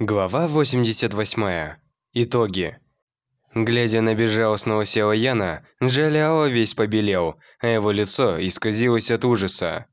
Глава 88. Итоги. Глядя на безжалостного Сео Яна, Джаляо весь побелел, а его лицо исказилось от ужаса.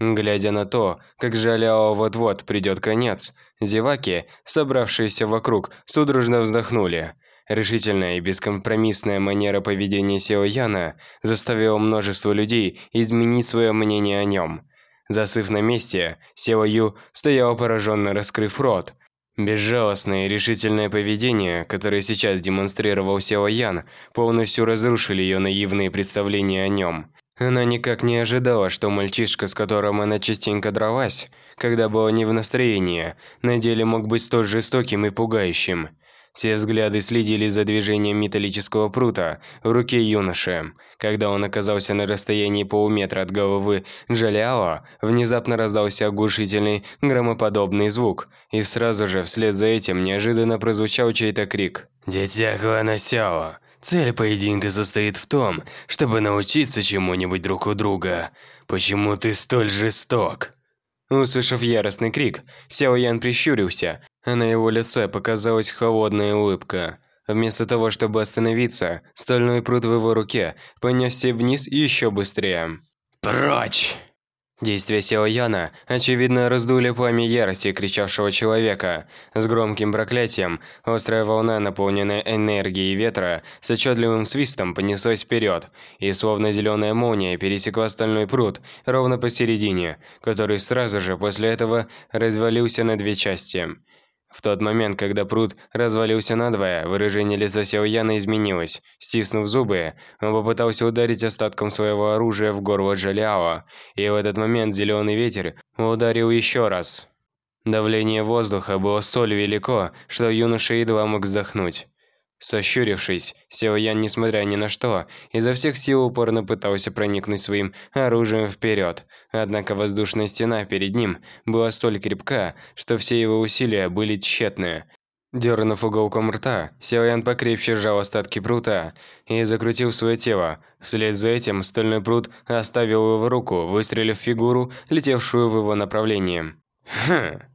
Глядя на то, как Джаляо вот-вот придет конец, зеваки, собравшиеся вокруг, судорожно вздохнули. Решительная и бескомпромиссная манера поведения Сео Яна заставила множество людей изменить свое мнение о нем. Застыв на месте, Сео Ю стоял пораженно раскрыв рот, Безжалостное и решительное поведение, которое сейчас демонстрировал Сяо Ян, полностью разрушили ее наивные представления о нем. Она никак не ожидала, что мальчишка, с которым она частенько дралась, когда была не в настроении, на деле мог быть столь жестоким и пугающим. Все взгляды следили за движением металлического прута в руке юноши. Когда он оказался на расстоянии полуметра от головы Джалиао, внезапно раздался оглушительный громоподобный звук, и сразу же вслед за этим неожиданно прозвучал чей-то крик. «Дитя Хуана Сяо, цель поединка состоит в том, чтобы научиться чему-нибудь друг у друга. Почему ты столь жесток?» Услышав яростный крик, Сяо Ян прищурился, а на его лице показалась холодная улыбка. Вместо того, чтобы остановиться, стальной пруд в его руке понесся вниз еще быстрее. «Прочь!» Действия Сео Яна, очевидно, раздули пламя ярости кричавшего человека. С громким проклятием, острая волна, наполненная энергией ветра, с отчетливым свистом понеслась вперед, и словно зеленая молния пересекла стальной пруд ровно посередине, который сразу же после этого развалился на две части. В тот момент, когда пруд развалился надвое, выражение лица Сяо Яна изменилось. Стиснув зубы, он попытался ударить остатком своего оружия в горло Джалиао, и в этот момент зеленый ветер ударил еще раз. Давление воздуха было столь велико, что юноша едва мог вздохнуть. Сощурившись, Сео Ян, несмотря ни на что, изо всех сил упорно пытался проникнуть своим оружием вперед. Однако воздушная стена перед ним была столь крепка, что все его усилия были тщетны. Дернув уголком рта, Сео Ян покрепче сжал остатки прута и закрутил свое тело. Вслед за этим стальной прут оставил его руку, выстрелив в фигуру, летевшую в его направлении. Хм.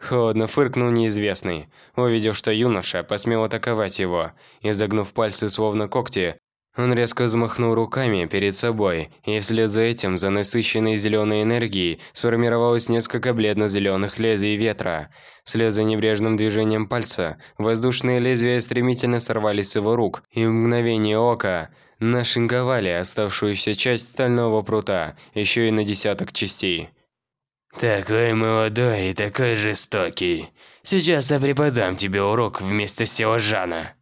Холодно фыркнул неизвестный, увидев, что юноша посмел атаковать его. и загнув пальцы словно когти, он резко взмахнул руками перед собой, и вслед за этим за насыщенной зеленой энергией сформировалось несколько бледно-зеленых лезвий ветра. Вслед за небрежным движением пальца, воздушные лезвия стремительно сорвались с его рук, и в мгновение ока нашинковали оставшуюся часть стального прута, еще и на десяток частей. Такой молодой и такой жестокий. Сейчас я преподам тебе урок вместо Сеожана.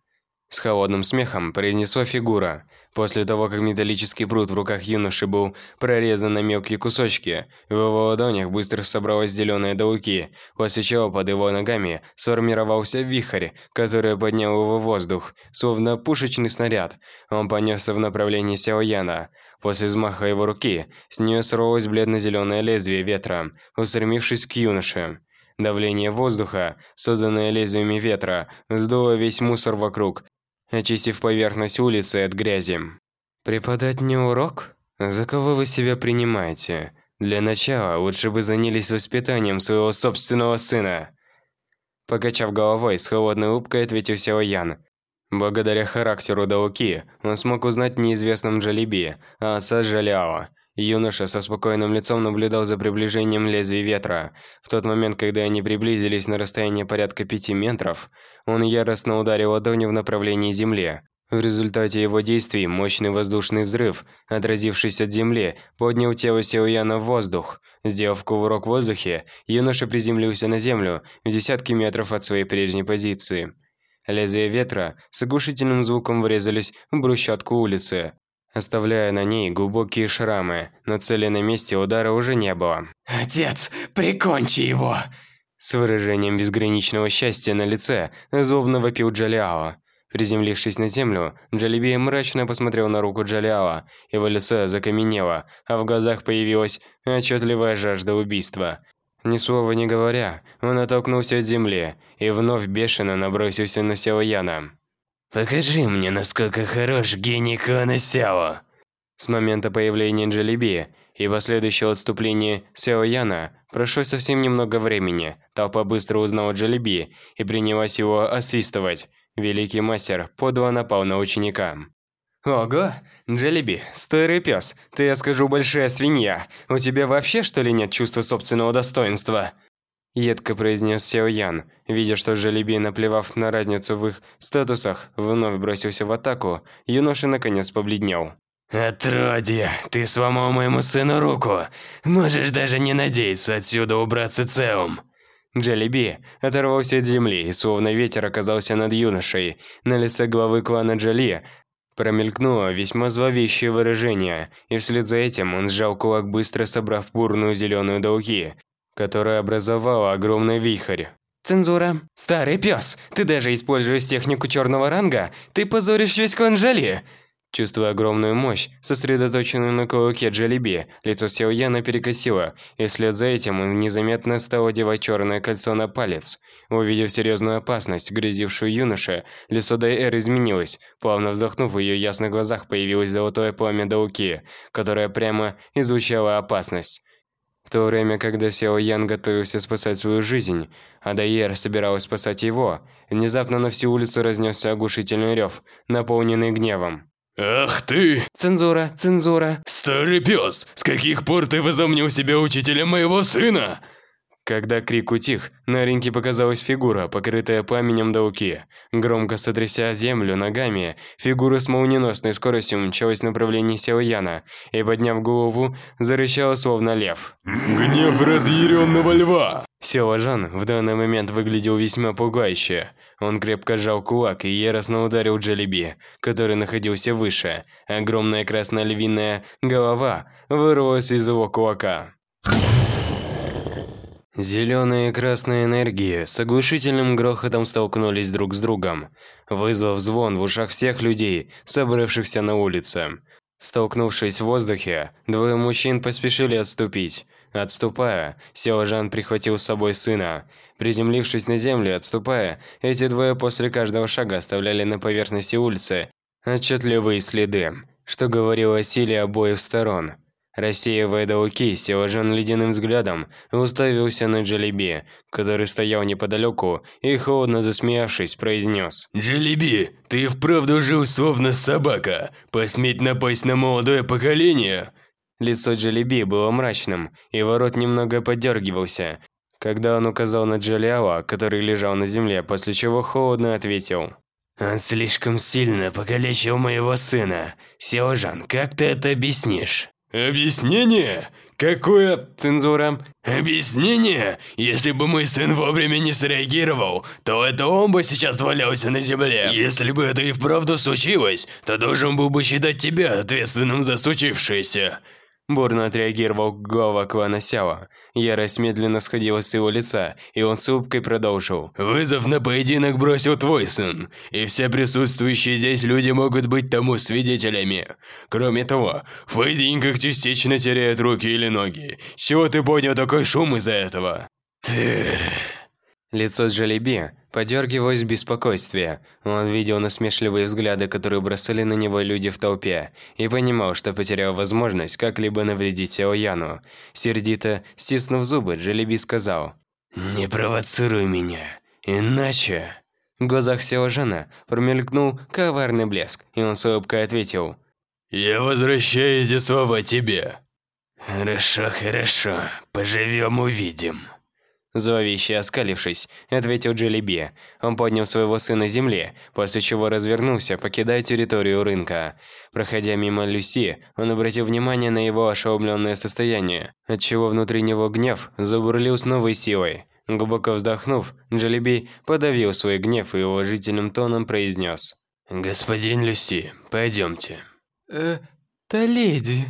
С холодным смехом произнесла фигура. После того, как металлический пруд в руках юноши был прорезан на мелкие кусочки, в его ладонях быстро собралась зеленая доуки, после чего под его ногами сформировался вихрь, который поднял его в воздух, словно пушечный снаряд. Он понесся в направлении Сяояна. После взмаха его руки, с нее сорвалось бледно-зеленое лезвие ветра, устремившись к юноше. Давление воздуха, созданное лезвиями ветра, сдуло весь мусор вокруг, очистив поверхность улицы от грязи. «Преподать мне урок? За кого вы себя принимаете? Для начала лучше бы занялись воспитанием своего собственного сына». Покачав головой, с холодной улыбкой ответил Сяо Ян. Благодаря характеру Дауки, он смог узнать неизвестном Джалиби, а отца Джалиао. Юноша со спокойным лицом наблюдал за приближением лезвий ветра. В тот момент, когда они приблизились на расстояние порядка пяти метров, он яростно ударил ладонью в направлении земли. В результате его действий мощный воздушный взрыв, отразившись от земли, поднял тело Сяояна в воздух. Сделав кувырок в воздухе, юноша приземлился на землю в десятки метров от своей прежней позиции. Лезвия ветра с оглушительным звуком врезались в брусчатку улицы, оставляя на ней глубокие шрамы, но цели на месте удара уже не было. «Отец, прикончи его!» С выражением безграничного счастья на лице злобно вопил Джалиао. Приземлившись на землю, Джалиби мрачно посмотрел на руку Джалиао, его лицо закаменело, а в глазах появилась отчетливая жажда убийства. Ни слова не говоря, он оттолкнулся от земли и вновь бешено набросился на Сяо Яна. «Покажи мне, насколько хорош гений Кона Сяо!» С момента появления Джалиби и последующего отступления Сяо Яна, Прошло совсем немного времени. Толпа быстро узнала Джелеби и принялась его освистывать. Великий мастер подло напал на ученика. «Ого! Джелеби, старый пес, ты, я скажу, большая свинья. У тебя вообще, что ли, нет чувства собственного достоинства?» Едко произнес Сяо Ян, видя, что Джелеби, наплевав на разницу в их статусах, вновь бросился в атаку, юноша наконец побледнел. «Отродье, ты сломал моему сыну руку. Можешь даже не надеяться отсюда убраться целым». Джалиби оторвался от земли и словно ветер оказался над юношей. На лице главы клана Джали промелькнуло весьма зловещее выражение, и вслед за этим он сжал кулак, быстро собрав бурную зеленую долги, которая образовала огромный вихрь. «Цензура! Старый пес! Ты даже используешь технику черного ранга! Ты позоришь весь клан Джали!» Чувствуя огромную мощь, сосредоточенную на кулаке Джалиби, лицо Сяо Яна перекосило, и вслед за этим он незаметно стал одевать черное кольцо на палец. Увидев серьезную опасность, грозившую юноше, лицо Дайэр изменилось. Плавно вздохнув, в ее ясных глазах появилось золотое пламя Дауки, которое прямо излучало опасность. В то время, когда Сяо Ян готовился спасать свою жизнь, а Дайер собиралась спасать его, внезапно на всю улицу разнесся оглушительный рев, наполненный гневом. «Ах ты!» «Цензура! Цензура!» «Старый пес! С каких пор ты возомнил себя учителем моего сына?» Когда крик утих, на ринге показалась фигура, покрытая пламенем дауки. Громко сотряся землю ногами, фигура с молниеносной скоростью мчалась в направлении Сяояна и, подняв голову, зарычала словно лев. «Гнев разъяренного льва!» Сяожан в данный момент выглядел весьма пугающе. Он крепко сжал кулак и яростно ударил Джелеби, который находился выше. Огромная красная львиная голова вырвалась из его кулака. Зеленые и красные энергии с оглушительным грохотом столкнулись друг с другом, вызвав звон в ушах всех людей, собравшихся на улице. Столкнувшись в воздухе, двое мужчин поспешили отступить. Отступая, Сяожан прихватил с собой сына. Приземлившись на землю отступая, эти двое после каждого шага оставляли на поверхности улицы отчетливые следы, что говорило о силе обоих сторон. Рассеивая Дауки, Силажан ледяным взглядом уставился на Джалиби, который стоял неподалеку и, холодно засмеявшись, произнес. «Джалиби, ты вправду жил словно собака. Посметь напасть на молодое поколение?» Лицо Джалиби было мрачным, и ворот немного подергивался, когда он указал на Джалиала, который лежал на земле, после чего холодно ответил. «Он слишком сильно покалечил моего сына. Силажан, как ты это объяснишь?» «Объяснение? Какое...» «Цензура». «Объяснение? Если бы мой сын вовремя не среагировал, то это он бы сейчас валялся на земле. Если бы это и вправду случилось, то должен был бы считать тебя ответственным за случившееся». Бурно отреагировал глава клана Сяо. Ярость медленно сходила с его лица, и он с улыбкой продолжил. «Вызов на поединок бросил твой сын, и все присутствующие здесь люди могут быть тому свидетелями. Кроме того, в поединках частично теряют руки или ноги. С чего ты поднял такой шум из-за этого?» «Ты...» Лицо Джалиби подергивалось в беспокойстве. Он видел насмешливые взгляды, которые бросали на него люди в толпе, и понимал, что потерял возможность как-либо навредить Сяояну. Сердито, стиснув зубы, Джалиби сказал, «Не провоцируй меня, иначе...» В глазах Сяожана промелькнул коварный блеск, и он с улыбкой ответил, «Я возвращаю эти слова тебе». «Хорошо, хорошо, поживем-увидим». Зловеще оскалившись, ответил Джелеби. Он поднял своего сына с земли, после чего развернулся, покидая территорию рынка. Проходя мимо Люси, он обратил внимание на его ошеломленное состояние, отчего внутри него гнев забурлил с новой силой. Глубоко вздохнув, Джелеби подавил свой гнев и уважительным тоном произнес. «Господин Люси, пойдемте». «Э, та леди...»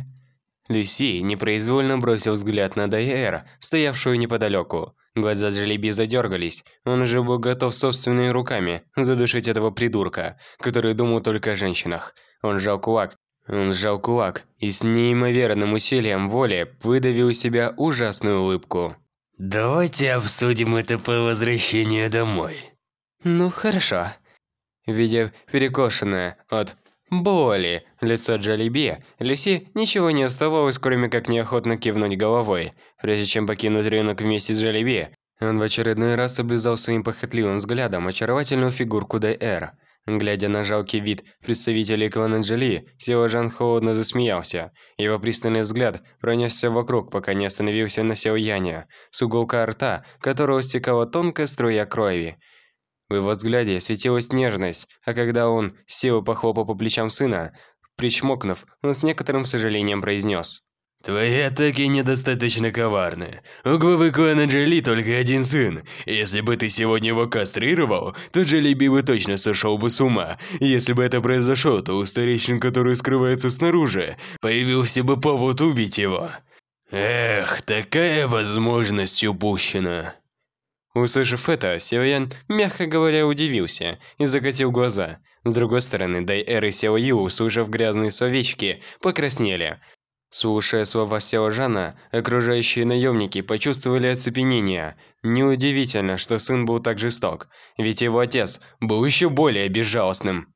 Люси непроизвольно бросил взгляд на Дайэр, стоявшую неподалеку. Глаза Джелеби задергались. Он уже был готов собственными руками задушить этого придурка, который думал только о женщинах. Он сжал кулак. Он сжал кулак и с неимоверным усилием воли выдавил из себя ужасную улыбку. «Давайте обсудим это по возвращению домой». «Ну, хорошо». Видя перекошенное от боли лицо Джалиби, Люси ничего не оставалось, кроме как неохотно кивнуть головой. Прежде чем покинуть рынок вместе с Желеби, он в очередной раз облизал своим похотливым взглядом очаровательную фигурку Д.Р. Глядя на жалкий вид представителей клана Джоли, Сео Жан холодно засмеялся. Его пристальный взгляд пронесся вокруг, пока не остановился на Сео Яне, с уголка рта которого стекала тонкая струя крови. В его взгляде светилась нежность, а когда он силой похлопал по плечам сына, причмокнув, он с некоторым сожалением произнес. Твои атаки недостаточно коварны. У главы клана Джоли только один сын. Если бы ты сегодня его кастрировал, то Джолиби бы точно сошел бы с ума. Если бы это произошло, то у старейшин, который скрывается снаружи, появился бы повод убить его. Эх, такая возможность упущена. Услышав это, Сеоян, мягко говоря, удивился и закатил глаза. С другой стороны, Дай-Эр и Сео Ю, услышав грязные словечки, покраснели. Слушая слова Сяо Жана, окружающие наемники почувствовали оцепенение. Неудивительно, что сын был так жесток, ведь его отец был еще более безжалостным.